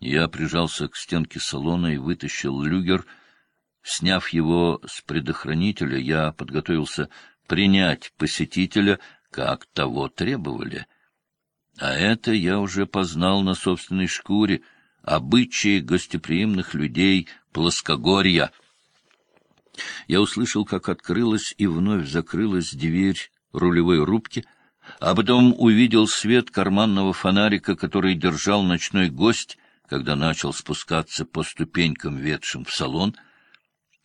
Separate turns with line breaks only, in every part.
Я прижался к стенке салона и вытащил люгер. Сняв его с предохранителя, я подготовился принять посетителя, как того требовали. А это я уже познал на собственной шкуре — обычаи гостеприимных людей плоскогорья. Я услышал, как открылась и вновь закрылась дверь рулевой рубки, а потом увидел свет карманного фонарика, который держал ночной гость, когда начал спускаться по ступенькам, ведшим в салон.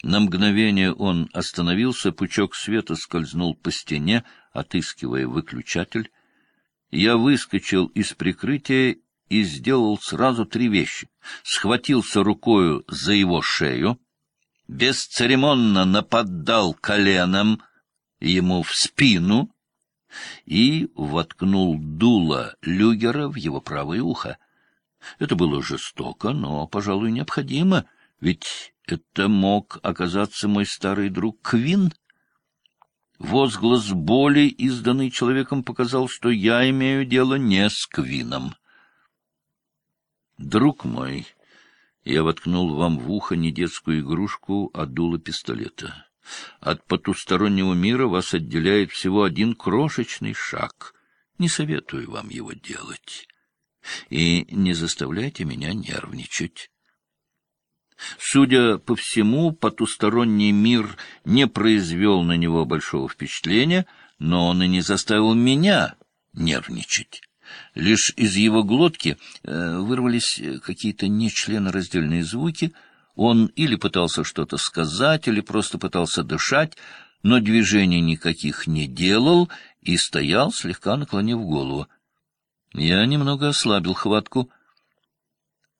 На мгновение он остановился, пучок света скользнул по стене, отыскивая выключатель. Я выскочил из прикрытия и сделал сразу три вещи. Схватился рукою за его шею, бесцеремонно нападал коленом ему в спину и воткнул дуло люгера в его правое ухо. Это было жестоко, но, пожалуй, необходимо, ведь это мог оказаться мой старый друг Квин. Возглас боли, изданный человеком, показал, что я имею дело не с Квином. Друг мой, я воткнул вам в ухо не детскую игрушку, а дуло пистолета. От потустороннего мира вас отделяет всего один крошечный шаг. Не советую вам его делать. И не заставляйте меня нервничать. Судя по всему, потусторонний мир не произвел на него большого впечатления, но он и не заставил меня нервничать. Лишь из его глотки э, вырвались какие-то нечленораздельные звуки. Он или пытался что-то сказать, или просто пытался дышать, но движений никаких не делал и стоял, слегка наклонив голову. Я немного ослабил хватку.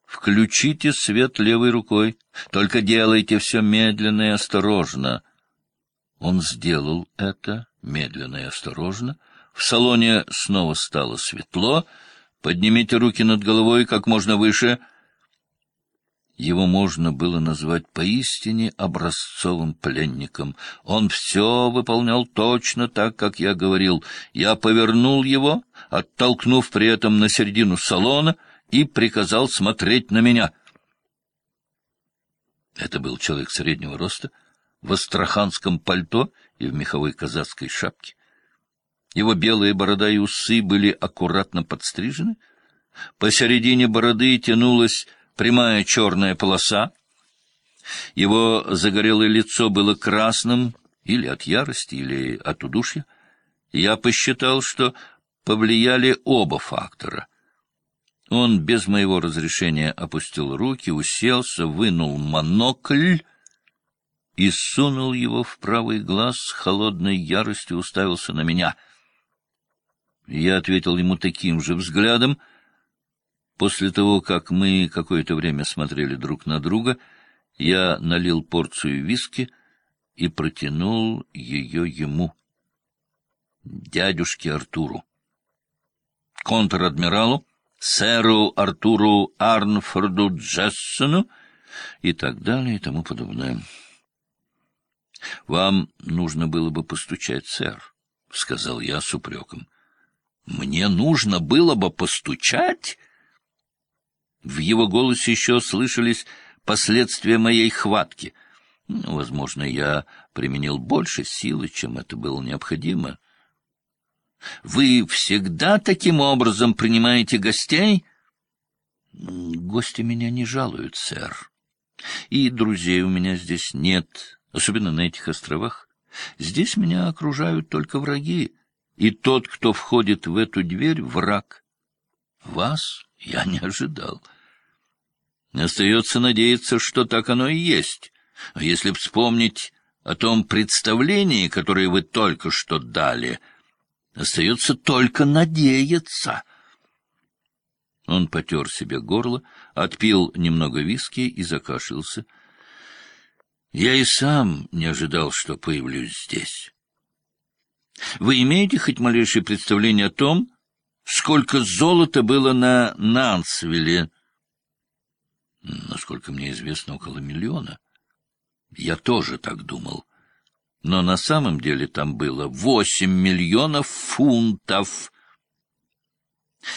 «Включите свет левой рукой. Только делайте все медленно и осторожно». Он сделал это медленно и осторожно, — в салоне снова стало светло. Поднимите руки над головой как можно выше. Его можно было назвать поистине образцовым пленником. Он все выполнял точно так, как я говорил. Я повернул его, оттолкнув при этом на середину салона, и приказал смотреть на меня. Это был человек среднего роста, в астраханском пальто и в меховой казацкой шапке. Его белые борода и усы были аккуратно подстрижены. Посередине бороды тянулась прямая черная полоса. Его загорелое лицо было красным или от ярости, или от удушья. Я посчитал, что повлияли оба фактора. Он без моего разрешения опустил руки, уселся, вынул монокль и сунул его в правый глаз с холодной яростью уставился на меня — я ответил ему таким же взглядом. После того, как мы какое-то время смотрели друг на друга, я налил порцию виски и протянул ее ему, дядюшке Артуру. Контр-адмиралу, сэру Артуру Арнфорду Джессону и так далее и тому подобное. — Вам нужно было бы постучать, сэр, — сказал я с упреком. Мне нужно было бы постучать? В его голосе еще слышались последствия моей хватки. Возможно, я применил больше силы, чем это было необходимо. Вы всегда таким образом принимаете гостей? Гости меня не жалуют, сэр. И друзей у меня здесь нет, особенно на этих островах. Здесь меня окружают только враги и тот, кто входит в эту дверь, — враг. Вас я не ожидал. Остается надеяться, что так оно и есть. А если вспомнить о том представлении, которое вы только что дали, остается только надеяться. Он потер себе горло, отпил немного виски и закашлялся. Я и сам не ожидал, что появлюсь здесь. Вы имеете хоть малейшее представление о том, сколько золота было на Нансвилле? Насколько мне известно, около миллиона. Я тоже так думал. Но на самом деле там было восемь миллионов фунтов.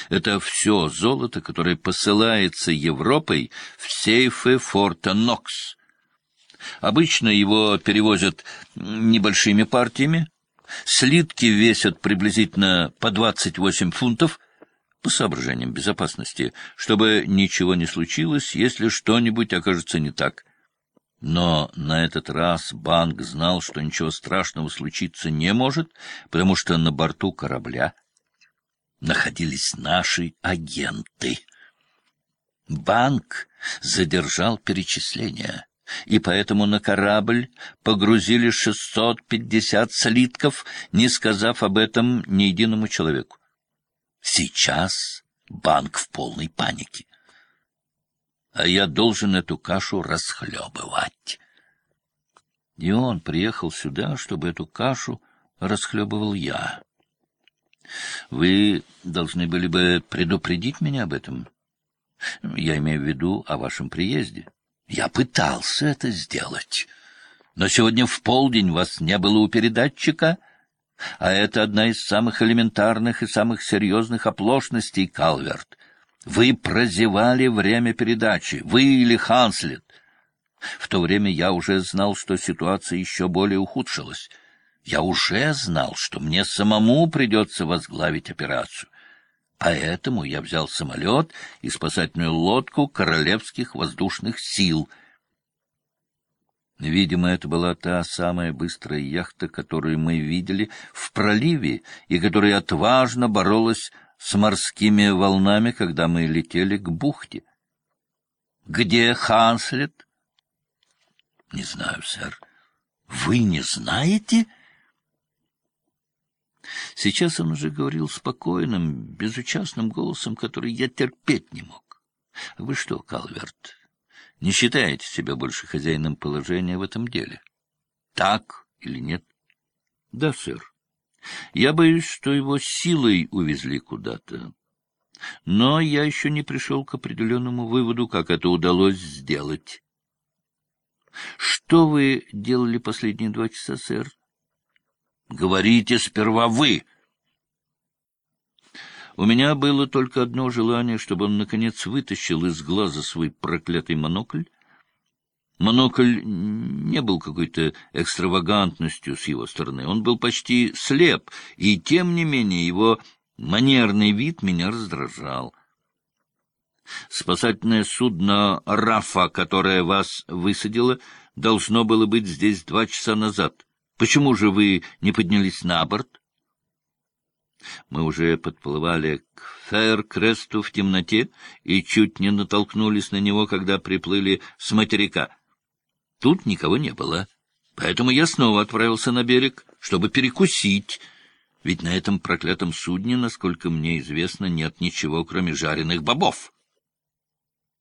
Это все золото, которое посылается Европой в сейфы форта Нокс. Обычно его перевозят небольшими партиями. Слитки весят приблизительно по 28 фунтов по соображениям безопасности, чтобы ничего не случилось, если что-нибудь окажется не так. Но на этот раз банк знал, что ничего страшного случиться не может, потому что на борту корабля находились наши агенты. Банк задержал перечисления, и поэтому на корабль погрузили 650 слитков, не сказав об этом ни единому человеку. Сейчас банк в полной панике. А я должен эту кашу расхлебывать. И он приехал сюда, чтобы эту кашу расхлебывал я. Вы должны были бы предупредить меня об этом. Я имею в виду о вашем приезде. Я пытался это сделать. Но сегодня в полдень вас не было у передатчика, а это одна из самых элементарных и самых серьезных оплошностей, Калверт. Вы прозевали время передачи, вы или Ханслет. В то время я уже знал, что ситуация еще более ухудшилась. Я уже знал, что мне самому придется возглавить операцию. Поэтому я взял самолет и спасательную лодку Королевских воздушных сил. Видимо, это была та самая быстрая яхта, которую мы видели в проливе и которая отважно боролась с морскими волнами, когда мы летели к бухте. — Где Ханслет? — Не знаю, сэр. — Вы не знаете? — Сейчас он уже говорил спокойным, безучастным голосом, который я терпеть не мог. — Вы что, Калверт, не считаете себя больше хозяином положения в этом деле? Так или нет? — Да, сэр. Я боюсь, что его силой увезли куда-то. Но я еще не пришел к определенному выводу, как это удалось сделать. — Что вы делали последние два часа, сэр? Говорите сперва вы. У меня было только одно желание, чтобы он, наконец, вытащил из глаза свой проклятый монокль. Монокль не был какой-то экстравагантностью с его стороны. Он был почти слеп, и, тем не менее, его манерный вид меня раздражал. Спасательное судно «Рафа», которое вас высадило, должно было быть здесь два часа назад. Почему же вы не поднялись на борт? Мы уже подплывали к Фэр-Кресту в темноте и чуть не натолкнулись на него, когда приплыли с материка. Тут никого не было, поэтому я снова отправился на берег, чтобы перекусить, ведь на этом проклятом судне, насколько мне известно, нет ничего, кроме жареных бобов.